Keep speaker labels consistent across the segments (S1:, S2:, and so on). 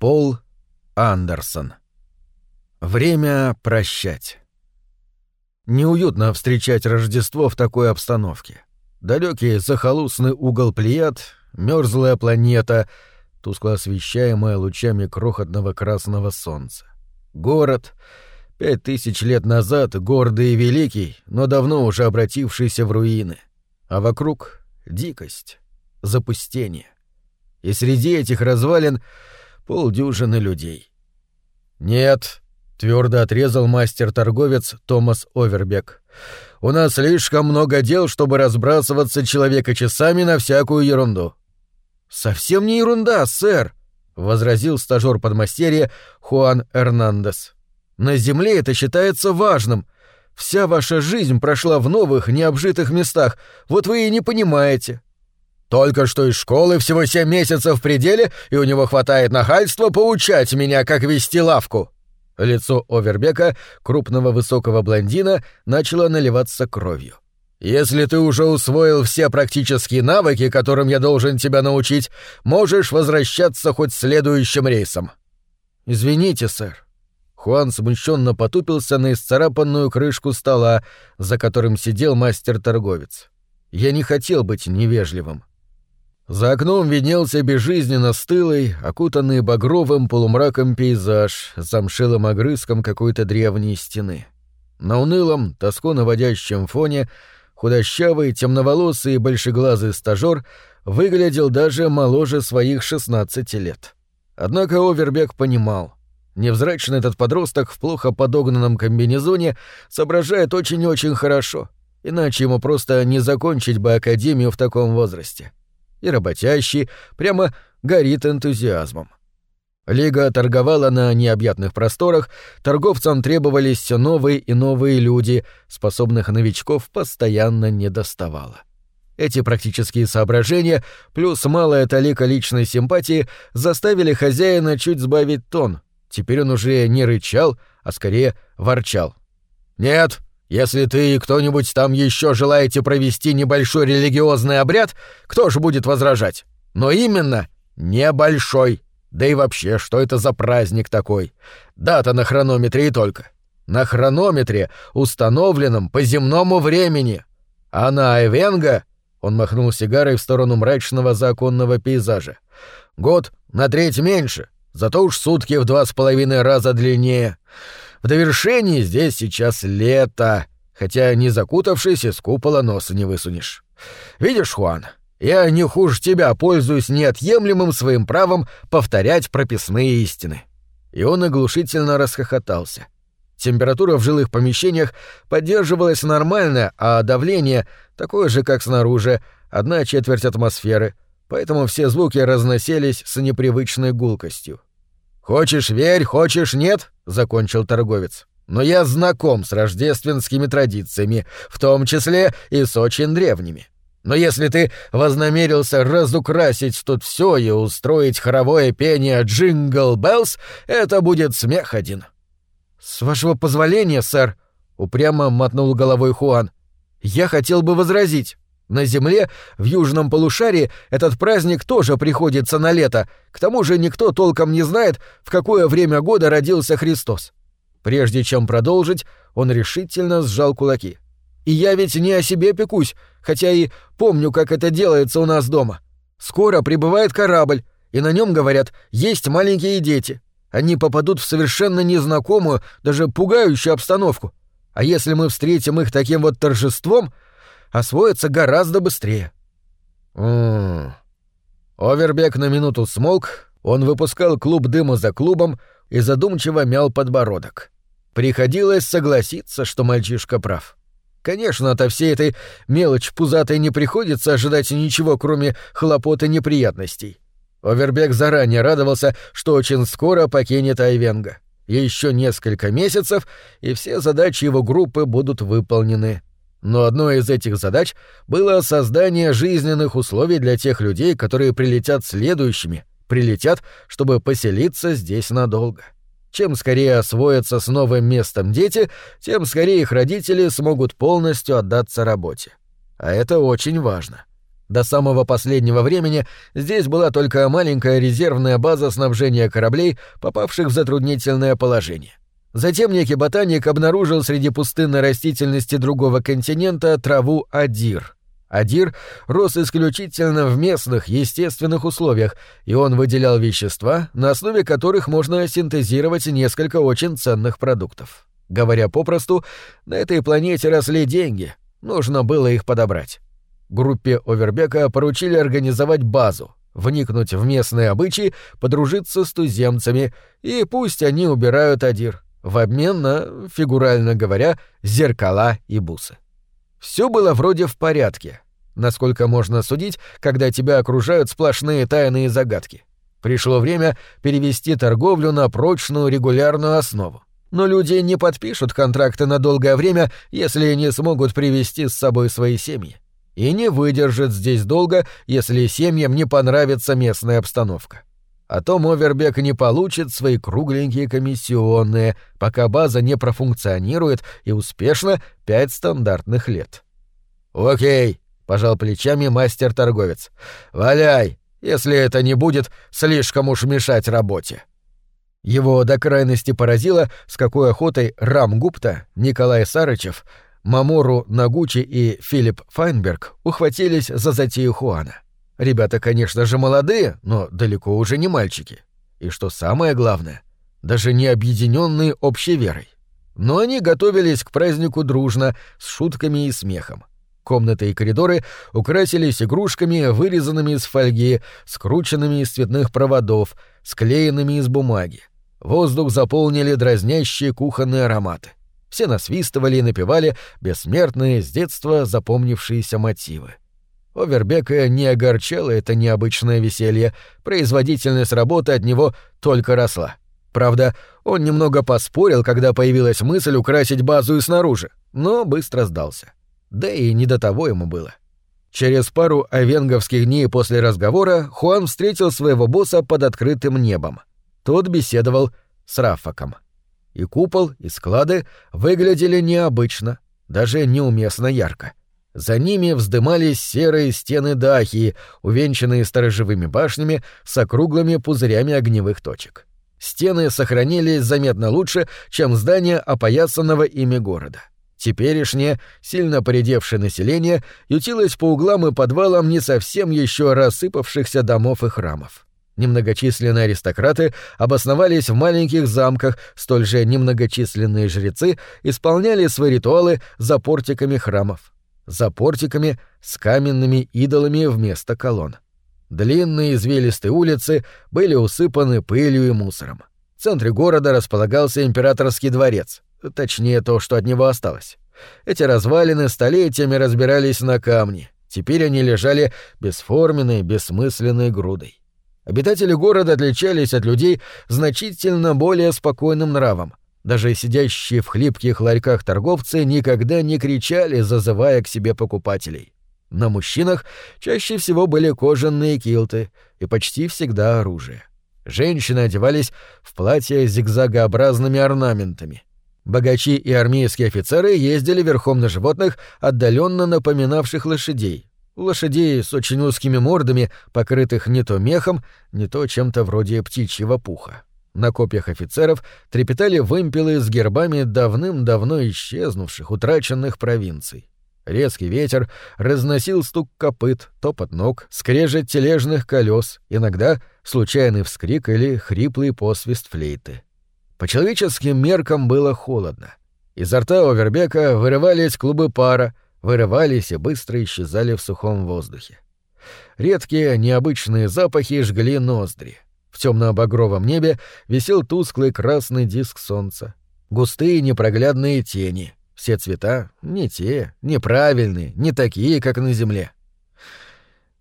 S1: Пол Андерсон. Время прощать. Неуютно встречать Рождество в такой обстановке. Далекий захолустный угол Плеяд, мерзлая планета, тускло освещаемая лучами крохотного красного солнца. Город, пять тысяч лет назад гордый и великий, но давно уже обратившийся в руины. А вокруг — дикость, запустение. И среди этих развалин полдюжины людей. «Нет», — твердо отрезал мастер-торговец Томас Овербек. «У нас слишком много дел, чтобы разбрасываться человека часами на всякую ерунду». «Совсем не ерунда, сэр», — возразил стажёр подмастерья Хуан Эрнандес. «На Земле это считается важным. Вся ваша жизнь прошла в новых, необжитых местах, вот вы и не понимаете». Только что из школы всего семь месяцев в пределе, и у него хватает нахальства поучать меня, как вести лавку». Лицо Овербека, крупного высокого блондина, начало наливаться кровью. «Если ты уже усвоил все практические навыки, которым я должен тебя научить, можешь возвращаться хоть следующим рейсом». «Извините, сэр». Хуан смущенно потупился на исцарапанную крышку стола, за которым сидел мастер-торговец. «Я не хотел быть невежливым». За окном виднелся безжизненно стылый, окутанный багровым полумраком пейзаж с замшилым огрызком какой-то древней стены. На унылом, тоско наводящем фоне худощавый, темноволосый и большеглазый стажёр выглядел даже моложе своих 16 лет. Однако Овербек понимал — Невзрачный этот подросток в плохо подогнанном комбинезоне соображает очень-очень хорошо, иначе ему просто не закончить бы академию в таком возрасте и работящий, прямо горит энтузиазмом. Лига торговала на необъятных просторах, торговцам требовались все новые и новые люди, способных новичков постоянно не доставало. Эти практические соображения, плюс малая талика личной симпатии, заставили хозяина чуть сбавить тон. Теперь он уже не рычал, а скорее ворчал. «Нет, если ты и кто-нибудь там еще желаете провести небольшой религиозный обряд, кто же будет возражать? Но именно небольшой. Да и вообще, что это за праздник такой? Дата на хронометре и только. На хронометре, установленном по земному времени. А на Айвенга, он махнул сигарой в сторону мрачного законного пейзажа, год на треть меньше, зато уж сутки в два с половиной раза длиннее. В довершении здесь сейчас лето, хотя не закутавшись из купола носа не высунешь. Видишь, Хуан, я не хуже тебя пользуюсь неотъемлемым своим правом повторять прописные истины». И он оглушительно расхохотался. Температура в жилых помещениях поддерживалась нормальная, а давление такое же, как снаружи, одна четверть атмосферы, поэтому все звуки разносились с непривычной гулкостью. «Хочешь — верь, хочешь — нет», — закончил торговец. «Но я знаком с рождественскими традициями, в том числе и с очень древними. Но если ты вознамерился разукрасить тут все и устроить хоровое пение «Jingle Bells», это будет смех один». «С вашего позволения, сэр», — упрямо мотнул головой Хуан, — «я хотел бы возразить». На Земле, в южном полушарии, этот праздник тоже приходится на лето, к тому же никто толком не знает, в какое время года родился Христос. Прежде чем продолжить, он решительно сжал кулаки. «И я ведь не о себе пекусь, хотя и помню, как это делается у нас дома. Скоро прибывает корабль, и на нем, говорят, есть маленькие дети. Они попадут в совершенно незнакомую, даже пугающую обстановку. А если мы встретим их таким вот торжеством, освоятся гораздо быстрее. Овербек на минуту смолк, он выпускал клуб дыма за клубом и задумчиво мял подбородок. Приходилось согласиться, что мальчишка прав. Конечно, от всей этой мелочь пузатой не приходится ожидать ничего, кроме хлопот и неприятностей. Овербек заранее радовался, что очень скоро покинет Айвенга. Еще несколько месяцев, и все задачи его группы будут выполнены. Но одной из этих задач было создание жизненных условий для тех людей, которые прилетят следующими, прилетят, чтобы поселиться здесь надолго. Чем скорее освоятся с новым местом дети, тем скорее их родители смогут полностью отдаться работе. А это очень важно. До самого последнего времени здесь была только маленькая резервная база снабжения кораблей, попавших в затруднительное положение. Затем некий ботаник обнаружил среди пустынной растительности другого континента траву адир. Адир рос исключительно в местных, естественных условиях, и он выделял вещества, на основе которых можно синтезировать несколько очень ценных продуктов. Говоря попросту, на этой планете росли деньги, нужно было их подобрать. Группе Овербека поручили организовать базу, вникнуть в местные обычаи, подружиться с туземцами, и пусть они убирают Адир, в обмен на, фигурально говоря, зеркала и бусы. Все было вроде в порядке, насколько можно судить, когда тебя окружают сплошные тайные загадки. Пришло время перевести торговлю на прочную регулярную основу. Но люди не подпишут контракты на долгое время, если не смогут привести с собой свои семьи и не выдержит здесь долго, если семьям не понравится местная обстановка. А то Мовербек не получит свои кругленькие комиссионные, пока база не профункционирует и успешно пять стандартных лет. «Окей», — пожал плечами мастер-торговец. «Валяй, если это не будет слишком уж мешать работе». Его до крайности поразило, с какой охотой Рам Гупта, Николай Сарычев, Мамору Нагучи и Филипп Файнберг ухватились за затею Хуана. Ребята, конечно же, молодые, но далеко уже не мальчики. И что самое главное, даже не объединенные общей верой. Но они готовились к празднику дружно, с шутками и смехом. Комнаты и коридоры украсились игрушками, вырезанными из фольги, скрученными из цветных проводов, склеенными из бумаги. Воздух заполнили дразнящие кухонные ароматы. Все насвистывали и напевали бессмертные с детства запомнившиеся мотивы. Овербека не огорчало это необычное веселье, производительность работы от него только росла. Правда, он немного поспорил, когда появилась мысль украсить базу и снаружи, но быстро сдался. Да и не до того ему было. Через пару овенговских дней после разговора Хуан встретил своего босса под открытым небом. Тот беседовал с Рафаком. И купол, и склады выглядели необычно, даже неуместно ярко. За ними вздымались серые стены дахи, увенчанные сторожевыми башнями с округлыми пузырями огневых точек. Стены сохранились заметно лучше, чем здания опоясанного ими города. Теперешнее, сильно поредевшее население ютилось по углам и подвалам не совсем еще рассыпавшихся домов и храмов. Немногочисленные аристократы обосновались в маленьких замках, столь же немногочисленные жрецы исполняли свои ритуалы за портиками храмов. За портиками с каменными идолами вместо колонн. Длинные извилистые улицы были усыпаны пылью и мусором. В центре города располагался императорский дворец, точнее то, что от него осталось. Эти развалины столетиями разбирались на камни, теперь они лежали бесформенной, бессмысленной грудой. Обитатели города отличались от людей значительно более спокойным нравом. Даже сидящие в хлипких ларьках торговцы никогда не кричали, зазывая к себе покупателей. На мужчинах чаще всего были кожаные килты и почти всегда оружие. Женщины одевались в платья с зигзагообразными орнаментами. Богачи и армейские офицеры ездили верхом на животных, отдаленно напоминавших лошадей, лошадей с очень узкими мордами, покрытых не то мехом, не то чем-то вроде птичьего пуха. На копьях офицеров трепетали вымпелы с гербами давным-давно исчезнувших, утраченных провинций. Резкий ветер разносил стук копыт, топот ног, скрежет тележных колес, иногда случайный вскрик или хриплый посвист флейты. По человеческим меркам было холодно. Изо рта Овербека вырывались клубы пара, вырывались и быстро исчезали в сухом воздухе. Редкие, необычные запахи жгли ноздри. Темно-багровом небе висел тусклый красный диск солнца. Густые непроглядные тени. Все цвета не те, неправильные, не такие, как на земле.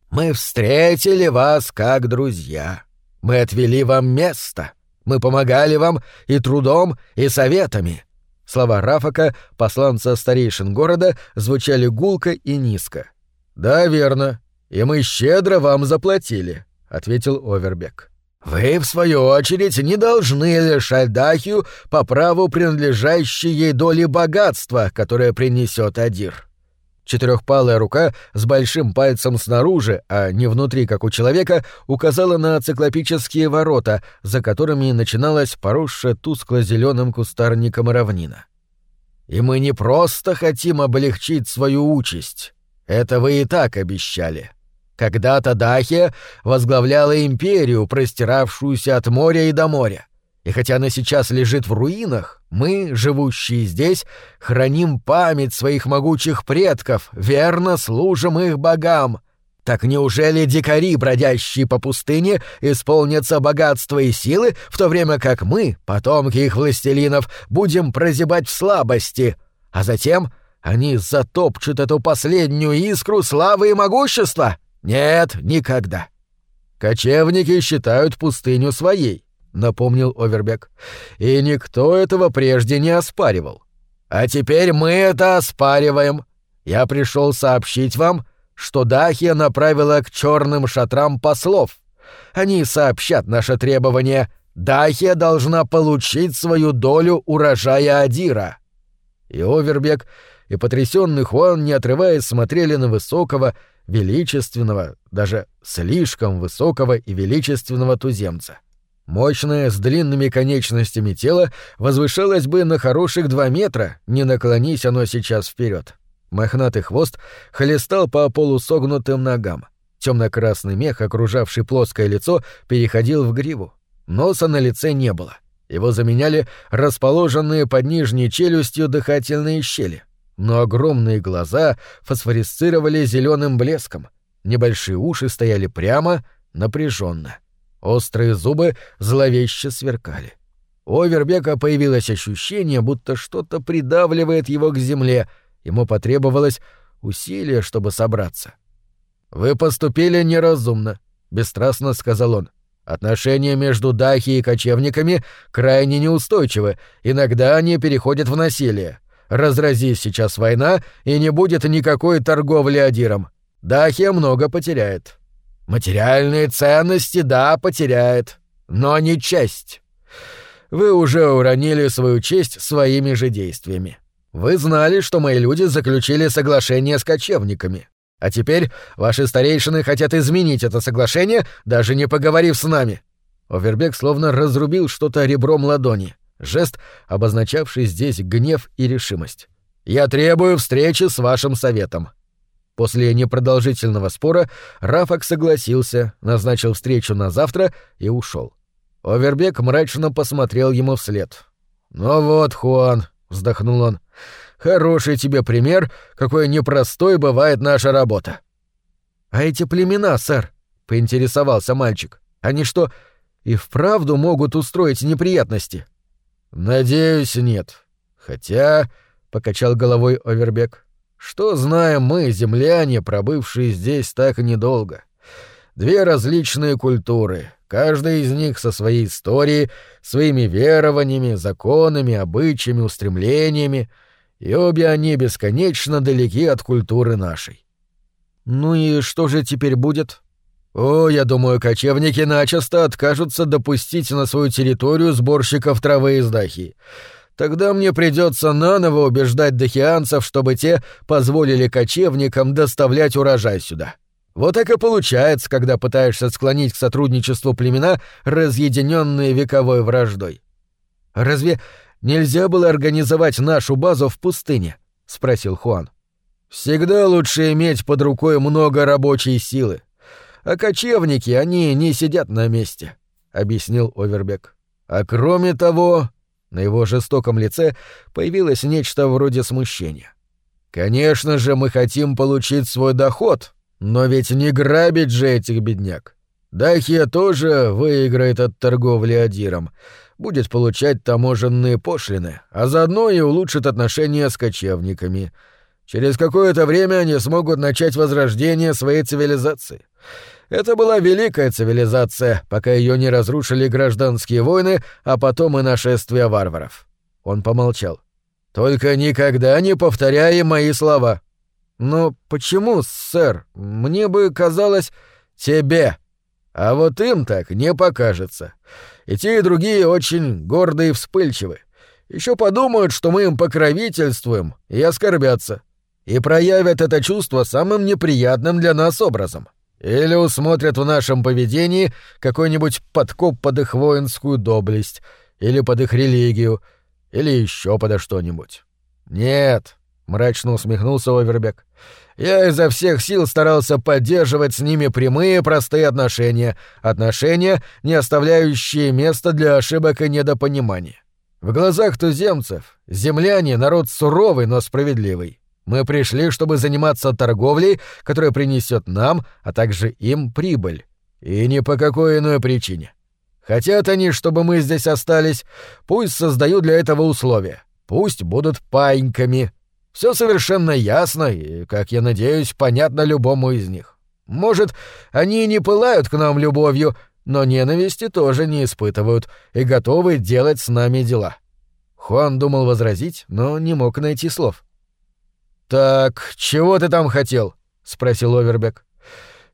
S1: «Мы встретили вас как друзья. Мы отвели вам место. Мы помогали вам и трудом, и советами. Слова Рафака, посланца старейшин города, звучали гулко и низко. «Да, верно. И мы щедро вам заплатили», — ответил Овербек. «Вы, в свою очередь, не должны лишать Дахию по праву принадлежащей ей доли богатства, которое принесет Адир». Четырехпалая рука с большим пальцем снаружи, а не внутри, как у человека, указала на циклопические ворота, за которыми начиналась поросшая тускло-зеленым кустарником равнина. «И мы не просто хотим облегчить свою участь. Это вы и так обещали. Когда-то Дахия возглавляла империю, простиравшуюся от моря и до моря. И хотя она сейчас лежит в руинах, мы, живущие здесь, храним память своих могучих предков, верно служим их богам. Так неужели дикари, бродящие по пустыне, исполнятся богатства и силы, в то время как мы, потомки их властелинов, будем прозябать в слабости, а затем они затопчут эту последнюю искру славы и могущества? Нет, никогда. Кочевники считают пустыню своей. — напомнил Овербек. «И никто этого прежде не оспаривал. А теперь мы это оспариваем. Я пришел сообщить вам, что Дахия направила к черным шатрам послов. Они сообщат наше требование. Дахия должна получить свою долю урожая Адира». И Овербек, и потрясенный Хуан, не отрываясь, смотрели на высокого, величественного, даже слишком высокого и величественного туземца. — Мощное, с длинными конечностями тело возвышалось бы на хороших два метра, не наклонись оно сейчас вперед. Мохнатый хвост хлестал по полусогнутым ногам. Темно-красный мех, окружавший плоское лицо, переходил в гриву. Носа на лице не было. Его заменяли расположенные под нижней челюстью дыхательные щели. Но огромные глаза фосфорисцировали зеленым блеском. Небольшие уши стояли прямо, напряженно. — Острые зубы зловеще сверкали. У Овербека появилось ощущение, будто что-то придавливает его к земле. Ему потребовалось усилие, чтобы собраться. «Вы поступили неразумно», — бесстрастно сказал он. «Отношения между Дахи и кочевниками крайне неустойчивы, иногда они переходят в насилие. Разразись сейчас война, и не будет никакой торговли Адиром. Дахия много потеряет. Материальные ценности, да, потеряет, но не честь. Вы уже уронили свою честь своими же действиями. Вы знали, что мои люди заключили соглашение с кочевниками. А теперь ваши старейшины хотят изменить это соглашение, даже не поговорив с нами. Овербек словно разрубил что-то ребром ладони. Жест, обозначавший здесь гнев и решимость. «Я требую встречи с вашим советом. После непродолжительного спора Рафак согласился, назначил встречу на завтра и ушел. Овербек мрачно посмотрел ему вслед. «Ну вот, Хуан», — вздохнул он, — «хороший тебе пример, какой непростой бывает наша работа». «А эти племена, сэр?» — поинтересовался мальчик. «Они что, и вправду могут устроить неприятности?» «Надеюсь, нет. Хотя...» — покачал головой Овербек. Что знаем мы, земляне, пробывшие здесь так недолго? Две различные культуры, каждая из них со своей историей, своими верованиями, законами, обычаями, устремлениями, и обе они бесконечно далеки от культуры нашей. Ну и что же теперь будет? О, я думаю, кочевники начисто откажутся допустить на свою территорию сборщиков травы из дахи. Тогда мне придется наново убеждать дахианцев, чтобы те позволили кочевникам доставлять урожай сюда. Вот так и получается, когда пытаешься склонить к сотрудничеству племена, разъединенные вековой враждой. Разве нельзя было организовать нашу базу в пустыне? спросил Хуан. Всегда лучше иметь под рукой много рабочей силы. А кочевники, они не сидят на месте, объяснил Овербек. А кроме того, на его жестоком лице появилось нечто вроде смущения. «Конечно же, мы хотим получить свой доход, но ведь не грабить же этих бедняк. Дахия тоже выиграет от торговли Адиром, будет получать таможенные пошлины, а заодно и улучшит отношения с кочевниками. Через какое-то время они смогут начать возрождение своей цивилизации. Это была великая цивилизация, пока ее не разрушили гражданские войны, а потом и нашествие варваров. Он помолчал. Только никогда не повторяй мои слова. Но почему, сэр? Мне бы казалось тебе. А вот им так не покажется. И те, и другие очень горды и вспыльчивы. Еще подумают, что мы им покровительствуем, и оскорбятся. И проявят это чувство самым неприятным для нас образом. Или усмотрят в нашем поведении какой-нибудь подкоп под их воинскую доблесть, или под их религию, или еще подо что-нибудь. Нет, мрачно усмехнулся Овербек. Я изо всех сил старался поддерживать с ними прямые простые отношения, отношения, не оставляющие места для ошибок и недопонимания. В глазах туземцев земляне — народ суровый, но справедливый. Мы пришли, чтобы заниматься торговлей, которая принесет нам, а также им прибыль. И ни по какой иной причине. Хотят они, чтобы мы здесь остались, пусть создают для этого условия. Пусть будут паиньками. Все совершенно ясно и, как я надеюсь, понятно любому из них. Может, они не пылают к нам любовью, но ненависти тоже не испытывают и готовы делать с нами дела. Хуан думал возразить, но не мог найти слов. «Так, чего ты там хотел?» — спросил Овербек.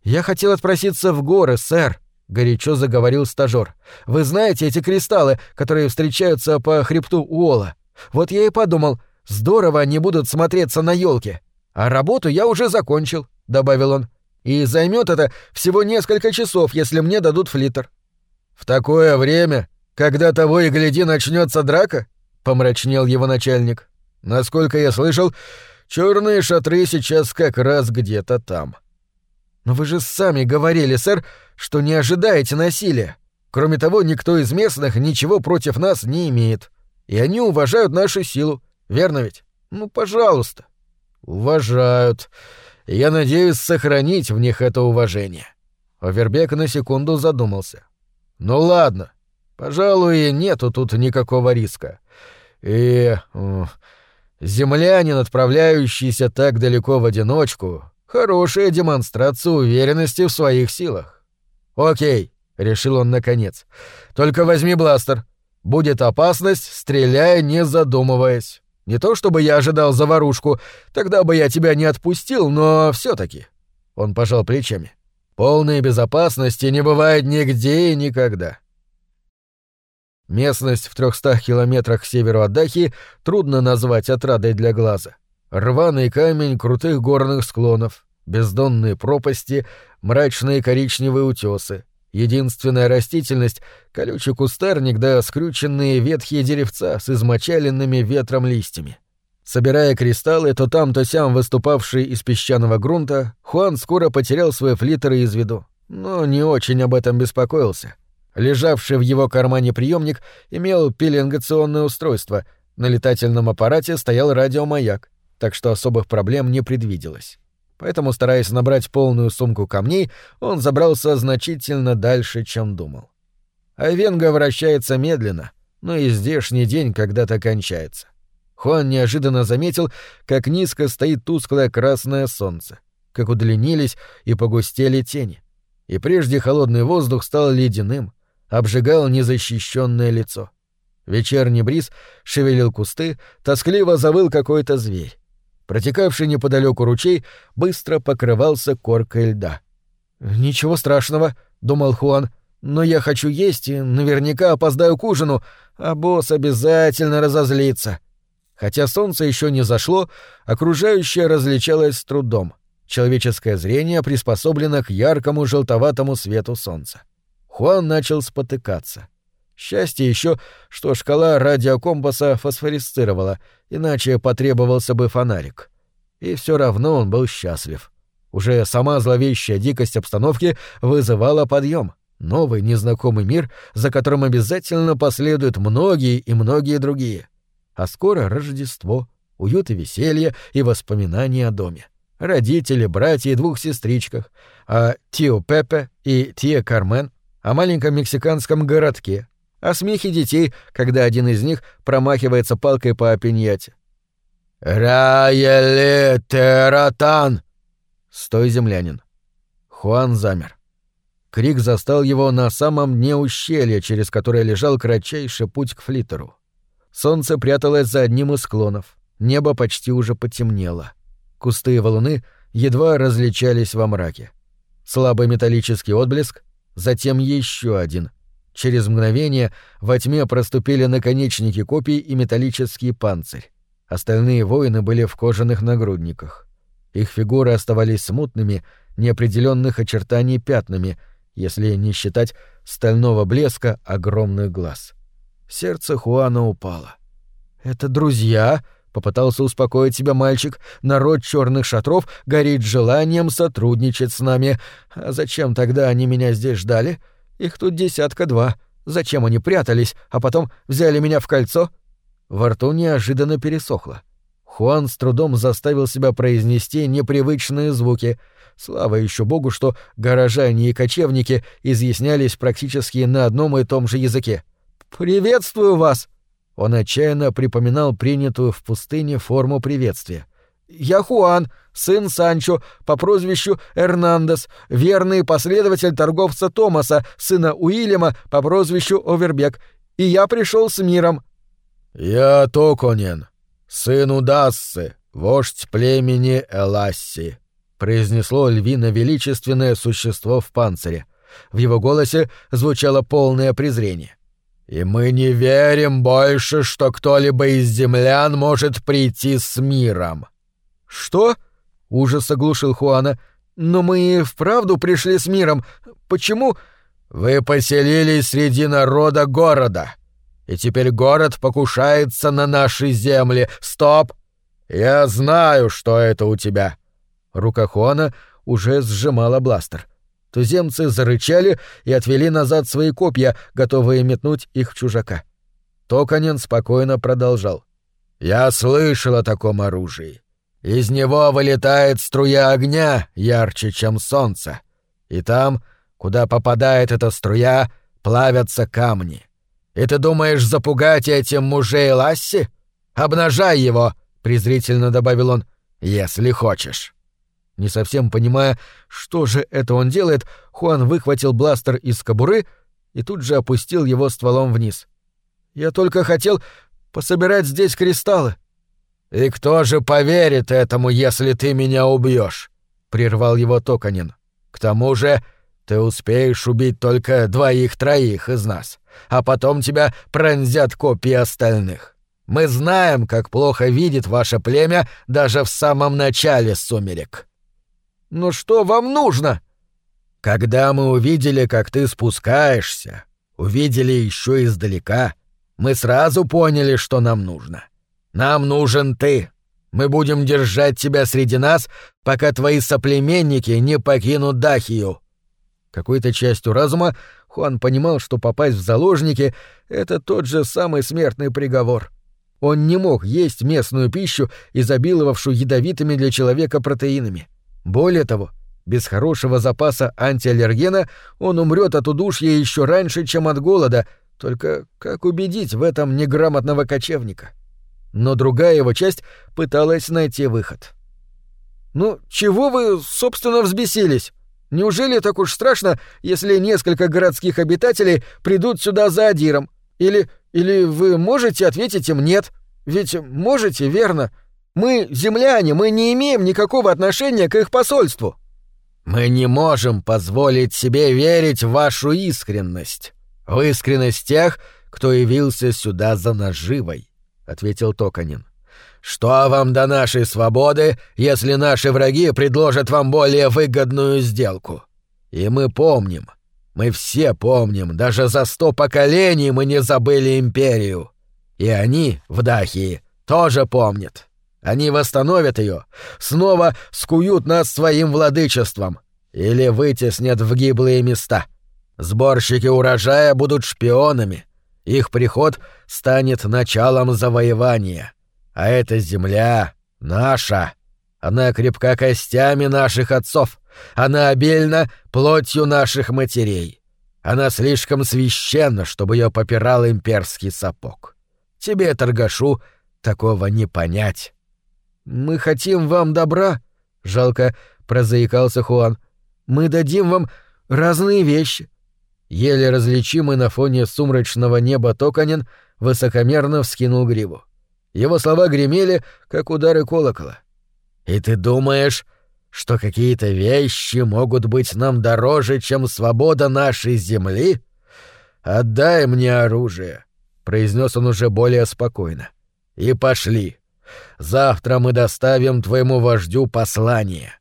S1: «Я хотел отпроситься в горы, сэр», — горячо заговорил стажёр. «Вы знаете эти кристаллы, которые встречаются по хребту Уола? Вот я и подумал, здорово они будут смотреться на елке. А работу я уже закончил», — добавил он. И займет это всего несколько часов, если мне дадут флиттер. В такое время, когда того и гляди начнется драка, помрачнел его начальник. Насколько я слышал, черные шатры сейчас как раз где-то там. Но вы же сами говорили, сэр, что не ожидаете насилия. Кроме того, никто из местных ничего против нас не имеет. И они уважают нашу силу, верно ведь? Ну, пожалуйста. Уважают я надеюсь сохранить в них это уважение. Овербек на секунду задумался. Ну ладно, пожалуй, нету тут никакого риска. И... землянин, отправляющийся так далеко в одиночку, хорошая демонстрация уверенности в своих силах. Окей, решил он наконец. Только возьми бластер. Будет опасность, стреляй, не задумываясь. Не то чтобы я ожидал заварушку, тогда бы я тебя не отпустил, но все таки Он пожал плечами. Полной безопасности не бывает нигде и никогда. Местность в трехстах километрах к северу от Дахи трудно назвать отрадой для глаза. Рваный камень крутых горных склонов, бездонные пропасти, мрачные коричневые утесы, Единственная растительность — колючий кустарник да скрюченные ветхие деревца с измочаленными ветром листьями. Собирая кристаллы, то там, то сям выступавшие из песчаного грунта, Хуан скоро потерял свой флиттер из виду, но не очень об этом беспокоился. Лежавший в его кармане приемник имел пеленгационное устройство, на летательном аппарате стоял радиомаяк, так что особых проблем не предвиделось. Поэтому, стараясь набрать полную сумку камней, он забрался значительно дальше, чем думал. Айвенга вращается медленно, но и здешний день когда-то кончается. Хуан неожиданно заметил, как низко стоит тусклое красное солнце, как удлинились и погустели тени. И прежде холодный воздух стал ледяным, обжигал незащищенное лицо. Вечерний бриз шевелил кусты, тоскливо завыл какой-то зверь. Протекавший неподалеку ручей быстро покрывался коркой льда. «Ничего страшного», — думал Хуан, — «но я хочу есть и наверняка опоздаю к ужину, а босс обязательно разозлится». Хотя солнце еще не зашло, окружающее различалось с трудом. Человеческое зрение приспособлено к яркому желтоватому свету солнца. Хуан начал спотыкаться. Счастье еще, что шкала радиокомпаса фосфорисцировала, иначе потребовался бы фонарик. И все равно он был счастлив. Уже сама зловещая дикость обстановки вызывала подъем, новый незнакомый мир, за которым обязательно последуют многие и многие другие. А скоро Рождество, уют и веселье и воспоминания о доме. Родители, братья и двух сестричках, а Тио Пепе и Тия Кармен, о маленьком мексиканском городке, о смехе детей, когда один из них промахивается палкой по пиньяте. «Раеле тератан!» «Стой, землянин!» Хуан замер. Крик застал его на самом дне ущелья, через которое лежал кратчайший путь к флиттеру. Солнце пряталось за одним из склонов, небо почти уже потемнело. Кусты и валуны едва различались во мраке. Слабый металлический отблеск, затем еще один, Через мгновение во тьме проступили наконечники копий и металлический панцирь. Остальные воины были в кожаных нагрудниках. Их фигуры оставались смутными, неопределенных очертаний пятнами, если не считать стального блеска огромных глаз. Сердце Хуана упало. «Это друзья?» — попытался успокоить себя мальчик. «Народ черных шатров горит желанием сотрудничать с нами. А зачем тогда они меня здесь ждали? Их тут десятка-два. Зачем они прятались, а потом взяли меня в кольцо?» Во рту неожиданно пересохло. Хуан с трудом заставил себя произнести непривычные звуки. Слава еще богу, что горожане и кочевники изъяснялись практически на одном и том же языке. «Приветствую вас!» Он отчаянно припоминал принятую в пустыне форму приветствия. «Я Хуан, сын Санчо, по прозвищу Эрнандес, верный последователь торговца Томаса, сына Уильяма, по прозвищу Овербек, и я пришел с миром».
S2: «Я Токонен, сын Удассы, вождь племени Эласси», — произнесло львино-величественное существо в панцире. В его голосе звучало полное презрение. «И мы не верим больше, что кто-либо из землян может прийти с миром».
S1: «Что?» — ужас оглушил Хуана. «Но мы вправду пришли с миром. Почему...»
S2: «Вы поселились среди народа города, и теперь город покушается на наши земли. Стоп! Я знаю, что это у тебя».
S1: Рука Хуана уже сжимала бластер. Туземцы зарычали и отвели назад свои копья, готовые метнуть их в чужака. Токанин спокойно продолжал.
S2: «Я слышал о таком оружии. Из него вылетает струя огня ярче, чем солнце. И там, куда попадает эта струя, плавятся камни. И ты думаешь запугать этим мужей Ласси? Обнажай его!» — презрительно добавил он. «Если хочешь».
S1: Не совсем понимая, что же это он делает, Хуан выхватил бластер из кобуры и тут же опустил его стволом вниз. «Я только хотел пособирать здесь кристаллы».
S2: «И кто же поверит этому, если ты меня убьешь? прервал его Токанин. «К тому же ты успеешь убить только двоих-троих из нас, а потом тебя пронзят копии остальных. Мы знаем, как плохо видит ваше племя даже в самом начале сумерек».
S1: «Но что вам нужно?»
S2: «Когда мы увидели, как ты спускаешься, увидели еще издалека, мы сразу поняли, что нам нужно. Нам нужен ты. Мы будем держать тебя среди нас, пока твои соплеменники не покинут Дахию».
S1: Какой-то частью разума Хуан понимал, что попасть в заложники — это тот же самый смертный приговор. Он не мог есть местную пищу, изобиловавшую ядовитыми для человека протеинами. Более того, без хорошего запаса антиаллергена он умрет от удушья еще раньше, чем от голода, только как убедить в этом неграмотного кочевника? Но другая его часть пыталась найти выход. «Ну, чего вы, собственно, взбесились? Неужели так уж страшно, если несколько городских обитателей придут сюда за Адиром? Или... или вы можете ответить им «нет»? Ведь можете, верно?» Мы земляне, мы не имеем никакого отношения к их посольству.
S2: Мы не можем позволить себе верить в вашу искренность. В искренность тех, кто явился сюда за наживой, ответил Токанин. Что вам до нашей свободы, если наши враги предложат вам более выгодную сделку? И мы помним, мы все помним, даже за сто поколений мы не забыли империю. И они, в Дахии, тоже помнят. Они восстановят ее, снова скуют нас своим владычеством или вытеснят в гиблые места. Сборщики урожая будут шпионами. Их приход станет началом завоевания. А эта земля наша. Она крепка костями наших отцов. Она обильна плотью наших матерей. Она слишком священна, чтобы ее попирал имперский сапог. Тебе, торгашу, такого не понять.
S1: «Мы хотим вам добра», — жалко прозаикался Хуан. «Мы дадим вам разные вещи». Еле различимый на фоне сумрачного неба Токанин высокомерно вскинул гриву. Его слова гремели, как удары колокола.
S2: «И ты думаешь, что какие-то вещи могут быть нам дороже, чем свобода нашей земли? Отдай мне оружие», — произнес он уже более спокойно. «И пошли. Завтра мы доставим твоему вождю послание».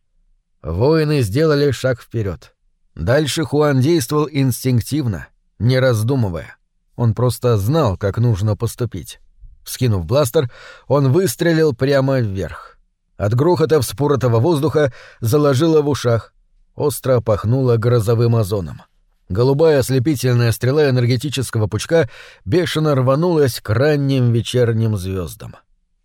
S1: Воины сделали шаг вперед. Дальше Хуан действовал инстинктивно, не раздумывая. Он просто знал, как нужно поступить. Вскинув бластер, он выстрелил прямо вверх. От грохота вспоротого воздуха заложило в ушах. Остро пахнуло грозовым озоном. Голубая ослепительная стрела энергетического пучка бешено рванулась к ранним вечерним звездам.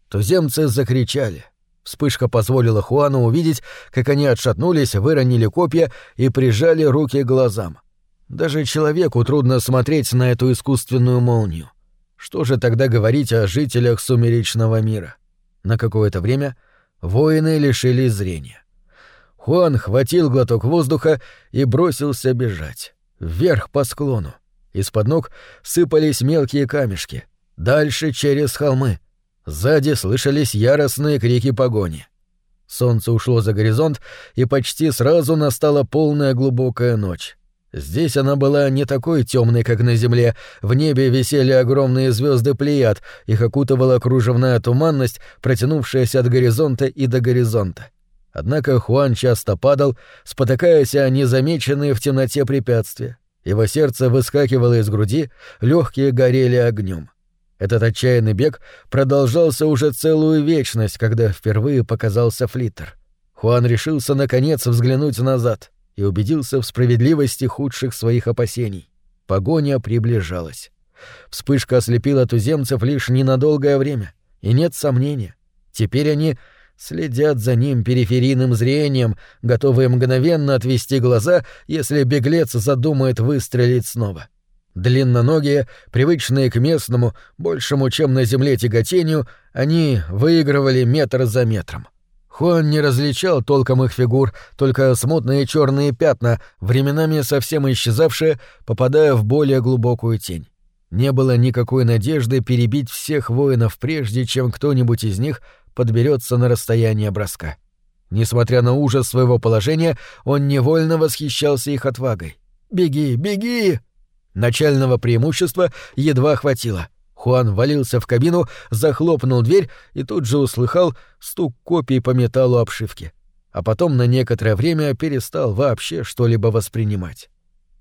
S1: Туземцы закричали. Вспышка позволила Хуану увидеть, как они отшатнулись, выронили копья и прижали руки к глазам. Даже человеку трудно смотреть на эту искусственную молнию. Что же тогда говорить о жителях сумеречного мира? На какое-то время воины лишились зрения. Хуан хватил глоток воздуха и бросился бежать. Вверх по склону. Из-под ног сыпались мелкие камешки. Дальше через холмы. Сзади слышались яростные крики погони. Солнце ушло за горизонт, и почти сразу настала полная глубокая ночь. Здесь она была не такой темной, как на земле. В небе висели огромные звезды Плеяд, их окутывала кружевная туманность, протянувшаяся от горизонта и до горизонта. Однако Хуан часто падал, спотыкаясь о незамеченные в темноте препятствия. Его сердце выскакивало из груди, легкие горели огнем. Этот отчаянный бег продолжался уже целую вечность, когда впервые показался флиттер. Хуан решился наконец взглянуть назад и убедился в справедливости худших своих опасений. Погоня приближалась. Вспышка ослепила туземцев лишь ненадолгое время, и нет сомнения. Теперь они следят за ним периферийным зрением, готовые мгновенно отвести глаза, если беглец задумает выстрелить снова. Длинноногие, привычные к местному, большему, чем на земле тяготению, они выигрывали метр за метром. Хуан не различал толком их фигур, только смутные черные пятна, временами совсем исчезавшие, попадая в более глубокую тень. Не было никакой надежды перебить всех воинов прежде, чем кто-нибудь из них подберется на расстояние броска. Несмотря на ужас своего положения, он невольно восхищался их отвагой. «Беги, беги!» Начального преимущества едва хватило. Хуан валился в кабину, захлопнул дверь и тут же услыхал стук копий по металлу обшивки. А потом на некоторое время перестал вообще что-либо воспринимать.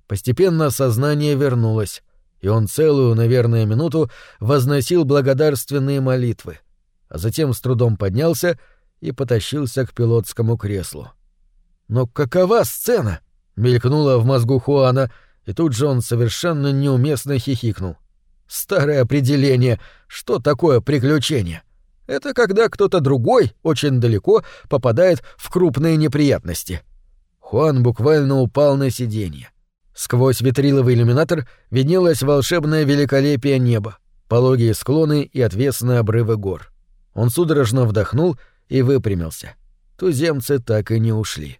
S1: Постепенно сознание вернулось, и он целую, наверное, минуту возносил благодарственные молитвы — а затем с трудом поднялся и потащился к пилотскому креслу. «Но какова сцена?» — мелькнула в мозгу Хуана, и тут же он совершенно неуместно хихикнул. «Старое определение, что такое приключение? Это когда кто-то другой, очень далеко, попадает в крупные неприятности». Хуан буквально упал на сиденье. Сквозь витриловый иллюминатор виднелось волшебное великолепие неба, пологие склоны и отвесные обрывы гор. Он судорожно вдохнул и выпрямился. Туземцы так и не ушли.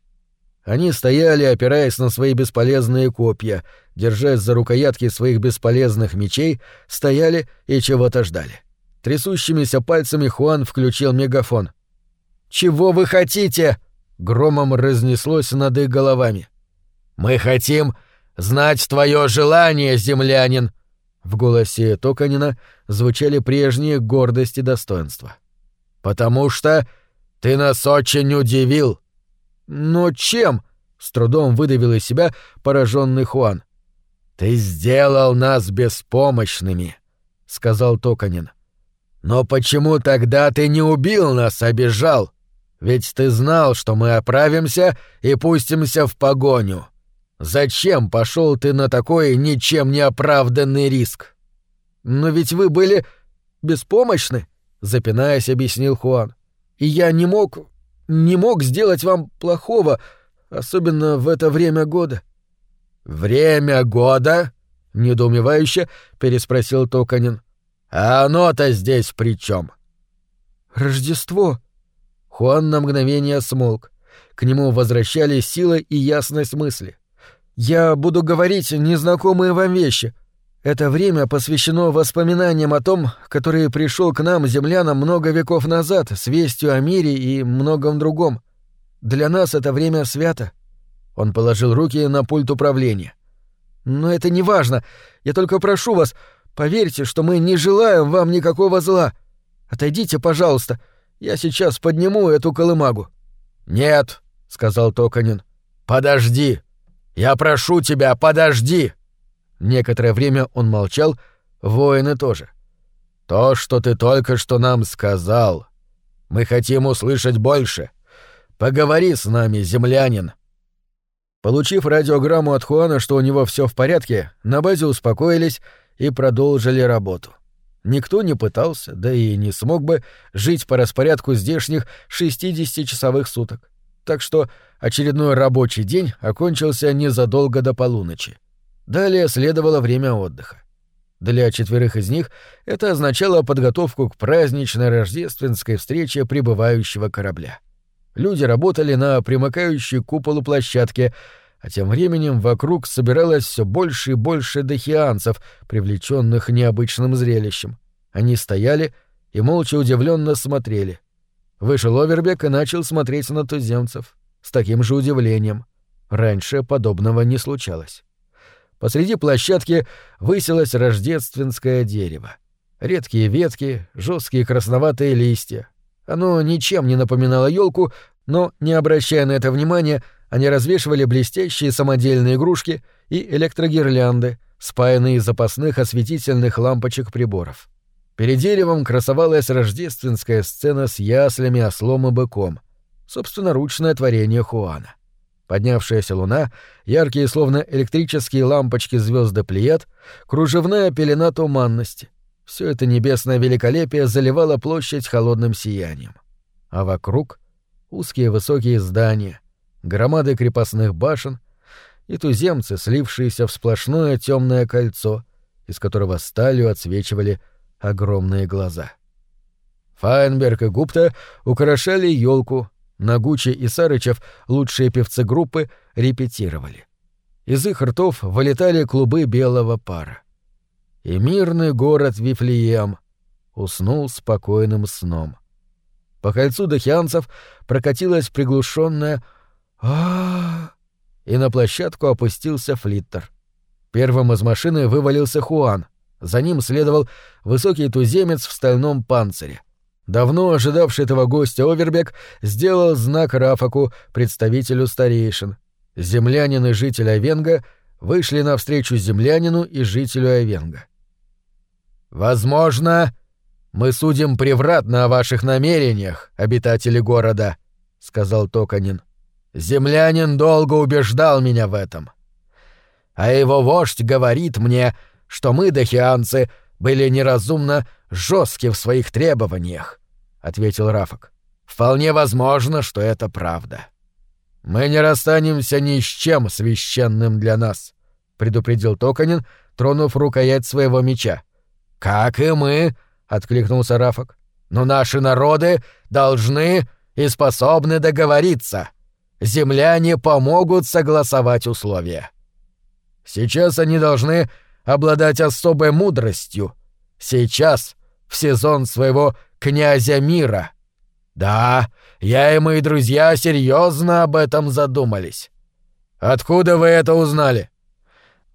S1: Они стояли, опираясь на свои бесполезные копья, держась за рукоятки своих бесполезных мечей, стояли и чего-то ждали. Трясущимися пальцами Хуан включил мегафон. «Чего вы хотите?» — громом разнеслось над их головами. «Мы хотим знать твое желание, землянин!» В голосе Токанина звучали прежние гордость и достоинство. «Потому что ты нас очень удивил». «Но чем?» — с трудом выдавил из себя пораженный Хуан. «Ты сделал нас беспомощными», — сказал Токанин. «Но почему тогда ты не убил нас, а бежал? Ведь ты знал, что мы оправимся и пустимся в погоню. Зачем пошел ты на такой ничем не оправданный риск?» «Но ведь вы были беспомощны», запинаясь, объяснил Хуан. И я не мог... не мог сделать вам плохого, особенно в это время года. Время года? недоумевающе переспросил Токанин. А оно-то здесь при чем? Рождество. Хуан на мгновение смолк. К нему возвращались сила и ясность мысли. Я буду говорить незнакомые вам вещи, это время посвящено воспоминаниям о том, который пришел к нам, землянам, много веков назад, с вестью о мире и многом другом. Для нас это время свято. Он положил руки на пульт управления. Но это не важно. Я только прошу вас, поверьте, что мы не желаем вам никакого зла. Отойдите, пожалуйста. Я сейчас подниму эту колымагу».
S2: «Нет», — сказал Токанин. «Подожди! Я прошу тебя, подожди!»
S1: Некоторое время он молчал, воины тоже.
S2: «То, что ты только что нам сказал. Мы хотим услышать больше. Поговори с нами, землянин».
S1: Получив радиограмму от Хуана, что у него все в порядке, на базе успокоились и продолжили работу. Никто не пытался, да и не смог бы жить по распорядку здешних 60-часовых суток. Так что очередной рабочий день окончился незадолго до полуночи. Далее следовало время отдыха. Для четверых из них это означало подготовку к праздничной рождественской встрече прибывающего корабля. Люди работали на примыкающей куполу площадке, а тем временем вокруг собиралось все больше и больше дохианцев, привлеченных необычным зрелищем. Они стояли и молча удивленно смотрели. Вышел Овербек и начал смотреть на туземцев с таким же удивлением. Раньше подобного не случалось. Посреди площадки высилось рождественское дерево. Редкие ветки, жесткие красноватые листья. Оно ничем не напоминало елку, но, не обращая на это внимания, они развешивали блестящие самодельные игрушки и электрогирлянды, спаянные из запасных осветительных лампочек-приборов. Перед деревом красовалась рождественская сцена с яслями, ослом и быком. Собственноручное творение Хуана. Поднявшаяся луна, яркие словно электрические лампочки звезды Плеяд, кружевная пелена туманности. Все это небесное великолепие заливало площадь холодным сиянием. А вокруг — узкие высокие здания — громады крепостных башен и туземцы, слившиеся в сплошное темное кольцо, из которого сталью отсвечивали огромные глаза. Файнберг и Гупта украшали елку, Нагучи и Сарычев, лучшие певцы группы, репетировали. Из их ртов вылетали клубы белого пара. И мирный город Вифлеем уснул спокойным сном. По кольцу дохианцев прокатилась приглушенная а И на площадку опустился флиттер. Первым из машины вывалился Хуан. За ним следовал высокий туземец в стальном панцире. Давно ожидавший этого гостя Овербек сделал знак Рафаку, представителю старейшин. Землянин и житель Айвенга вышли навстречу землянину и жителю Айвенга.
S2: «Возможно, мы судим превратно о ваших намерениях, обитатели города», — сказал Токанин. Землянин долго убеждал меня в этом. А его вождь говорит мне, что мы, дахианцы, были неразумно жестки в своих требованиях, — ответил Рафак. Вполне возможно, что это правда. Мы не расстанемся ни с чем священным для нас, — предупредил Токанин, тронув рукоять своего меча. Как и мы, — откликнулся Рафак. Но наши народы должны и способны договориться. — земляне помогут согласовать условия. Сейчас они должны обладать особой мудростью. Сейчас, в сезон своего князя мира. Да, я и мои друзья серьезно об этом задумались. Откуда вы это узнали?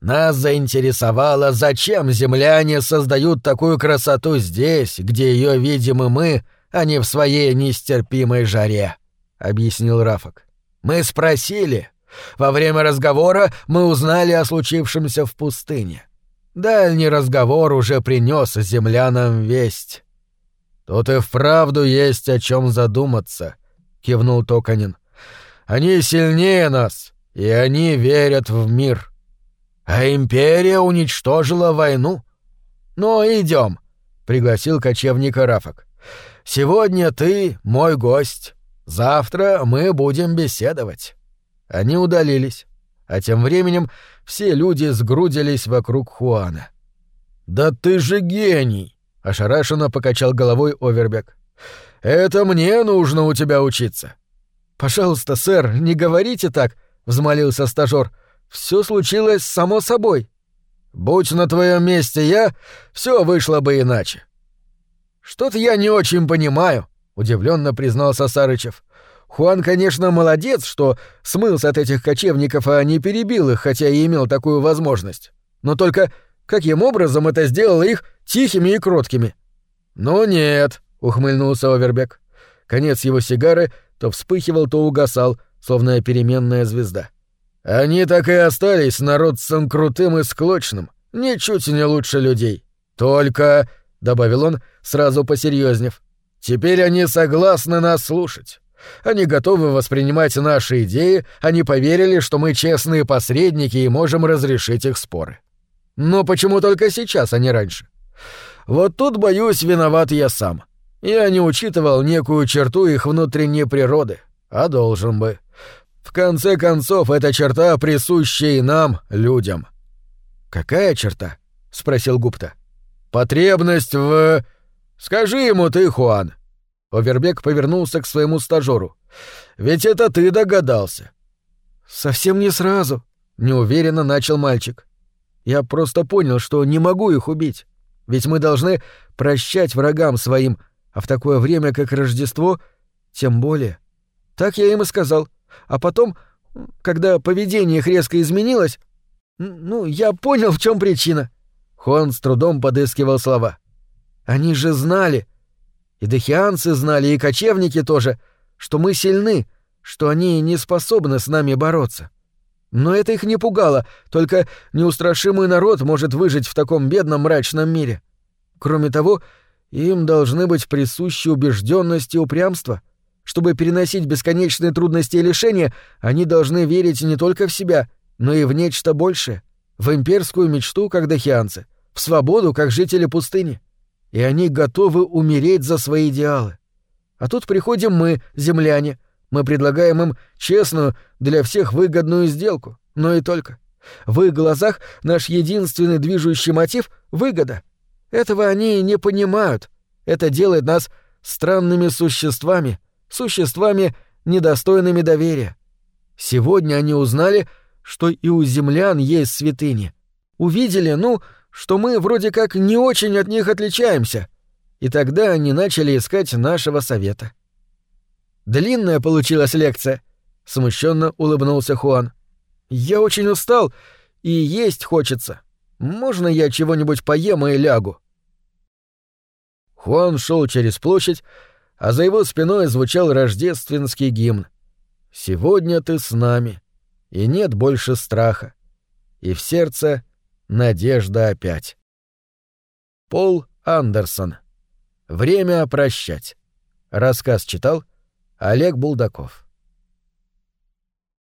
S2: Нас заинтересовало, зачем земляне создают такую красоту здесь, где ее видим и мы, а не в своей нестерпимой жаре, объяснил Рафак. Мы спросили. Во время разговора мы узнали о случившемся в пустыне. Дальний разговор уже принес землянам весть. Тут и вправду есть о чем задуматься, кивнул Токанин. Они сильнее нас, и они верят в мир. А империя уничтожила войну. Ну, идем, пригласил кочевника Рафак. Сегодня ты мой гость. Завтра мы будем беседовать». Они удалились, а тем временем все люди сгрудились вокруг Хуана. «Да ты же гений!» — ошарашенно покачал головой Овербек. «Это мне нужно у тебя учиться». «Пожалуйста, сэр, не говорите так», — взмолился стажёр. «Все случилось само собой». «Будь на твоем месте я, все вышло бы иначе». «Что-то я не очень понимаю», — удивленно признался Сарычев. «Хуан, конечно, молодец, что смылся от этих кочевников, а не перебил их, хотя и имел такую возможность. Но только каким образом это сделало их тихими и кроткими?» «Ну нет», —
S1: ухмыльнулся Овербек. Конец его сигары то вспыхивал, то угасал, словно переменная звезда. Они так и остались народцем крутым и склочным, ничуть не лучше людей. Только, — добавил он, сразу посерьезнев, — теперь они согласны нас слушать. Они готовы воспринимать наши идеи, они поверили, что мы честные посредники и можем разрешить их споры. Но почему только сейчас, а не раньше? Вот тут, боюсь, виноват я сам. Я не учитывал некую черту их внутренней природы, а должен бы. В конце концов, эта черта присуща и нам, людям. «Какая черта?» — спросил Гупта. «Потребность в... Скажи ему ты, Хуан». Овербек повернулся к своему стажеру. «Ведь это ты догадался». «Совсем не сразу», — неуверенно начал мальчик. «Я просто понял, что не могу их убить. Ведь мы должны прощать врагам своим, а в такое время, как Рождество, тем более. Так я им и сказал. А потом, когда поведение их резко изменилось, ну, я понял, в чем причина. Хон с трудом подыскивал слова. Они же знали, и дахианцы знали, и кочевники тоже, что мы сильны, что они не способны с нами бороться. Но это их не пугало, только неустрашимый народ может выжить в таком бедном мрачном мире. Кроме того, им должны быть присущи убежденность и упрямство — чтобы переносить бесконечные трудности и лишения, они должны верить не только в себя, но и в нечто большее, в имперскую мечту, как дахианцы, в свободу, как жители пустыни. И они готовы умереть за свои идеалы. А тут приходим мы, земляне, мы предлагаем им честную, для всех выгодную сделку, но и только. В их глазах наш единственный движущий мотив — выгода. Этого они не понимают. Это делает нас странными существами, существами, недостойными доверия. Сегодня они узнали, что и у землян есть святыни. Увидели, ну, что мы вроде как не очень от них отличаемся. И тогда они начали искать нашего совета. Длинная получилась лекция, смущенно улыбнулся Хуан. Я очень устал и есть хочется. Можно я чего-нибудь поем и лягу? Хуан шел через площадь, а за его спиной звучал рождественский гимн. «Сегодня ты с нами, и нет больше страха, и в сердце надежда опять». Пол Андерсон. «Время прощать». Рассказ читал Олег Булдаков.